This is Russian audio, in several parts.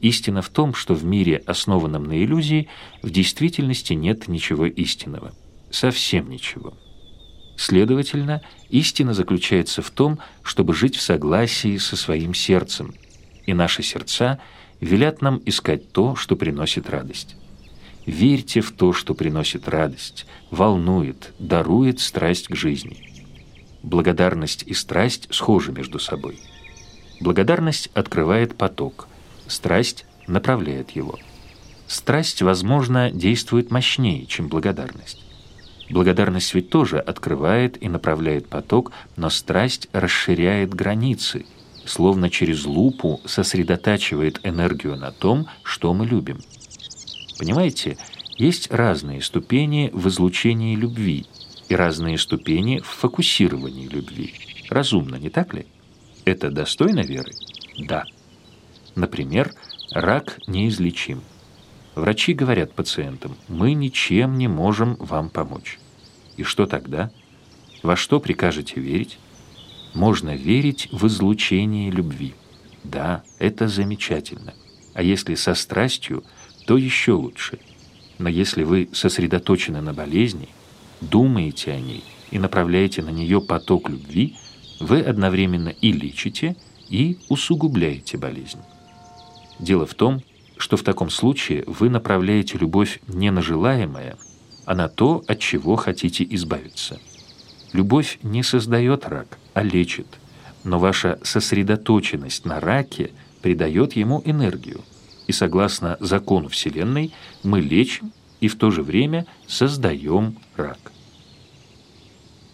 Истина в том, что в мире, основанном на иллюзии, в действительности нет ничего истинного. Совсем ничего. Следовательно, истина заключается в том, чтобы жить в согласии со своим сердцем, и наши сердца велят нам искать то, что приносит радость. Верьте в то, что приносит радость, волнует, дарует страсть к жизни. Благодарность и страсть схожи между собой. Благодарность открывает поток, страсть направляет его. Страсть, возможно, действует мощнее, чем благодарность. Благодарность ведь тоже открывает и направляет поток, но страсть расширяет границы, словно через лупу сосредотачивает энергию на том, что мы любим. Понимаете, есть разные ступени в излучении любви и разные ступени в фокусировании любви. Разумно, не так ли? Это достойно веры? Да. Например, рак неизлечим. Врачи говорят пациентам, мы ничем не можем вам помочь. И что тогда? Во что прикажете верить? Можно верить в излучение любви. Да, это замечательно. А если со страстью, то еще лучше. Но если вы сосредоточены на болезни, думаете о ней и направляете на нее поток любви, вы одновременно и лечите, и усугубляете болезнь. Дело в том, что в таком случае вы направляете любовь не на желаемое, а на то, от чего хотите избавиться. Любовь не создает рак, а лечит, но ваша сосредоточенность на раке придает ему энергию, и согласно закону Вселенной мы лечим и в то же время создаем рак.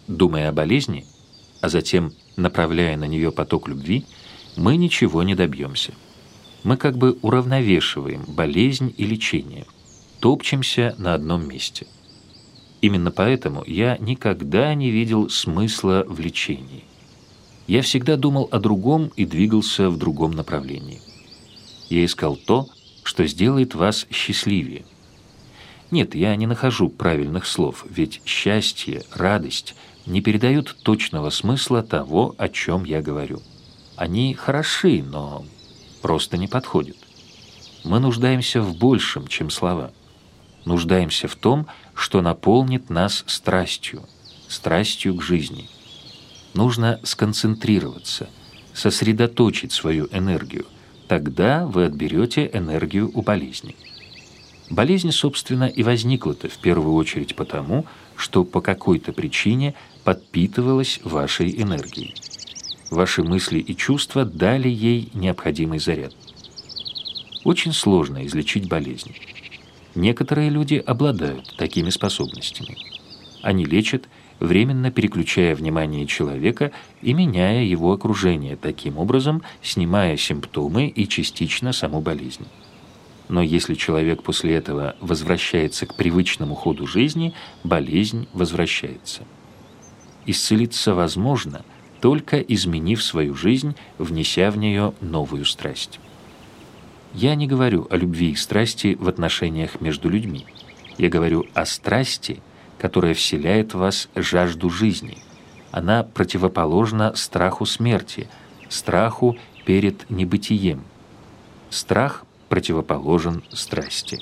Думая о болезни, а затем направляя на нее поток любви, мы ничего не добьемся – мы как бы уравновешиваем болезнь и лечение, топчемся на одном месте. Именно поэтому я никогда не видел смысла в лечении. Я всегда думал о другом и двигался в другом направлении. Я искал то, что сделает вас счастливее. Нет, я не нахожу правильных слов, ведь счастье, радость не передают точного смысла того, о чем я говорю. Они хороши, но просто не подходит. Мы нуждаемся в большем, чем слова. Нуждаемся в том, что наполнит нас страстью, страстью к жизни. Нужно сконцентрироваться, сосредоточить свою энергию. Тогда вы отберете энергию у болезни. Болезнь, собственно, и возникла-то в первую очередь потому, что по какой-то причине подпитывалась вашей энергией. Ваши мысли и чувства дали ей необходимый заряд. Очень сложно излечить болезнь. Некоторые люди обладают такими способностями. Они лечат, временно переключая внимание человека и меняя его окружение, таким образом снимая симптомы и частично саму болезнь. Но если человек после этого возвращается к привычному ходу жизни, болезнь возвращается. Исцелиться возможно – только изменив свою жизнь, внеся в нее новую страсть. Я не говорю о любви и страсти в отношениях между людьми. Я говорю о страсти, которая вселяет в вас жажду жизни. Она противоположна страху смерти, страху перед небытием. Страх противоположен страсти.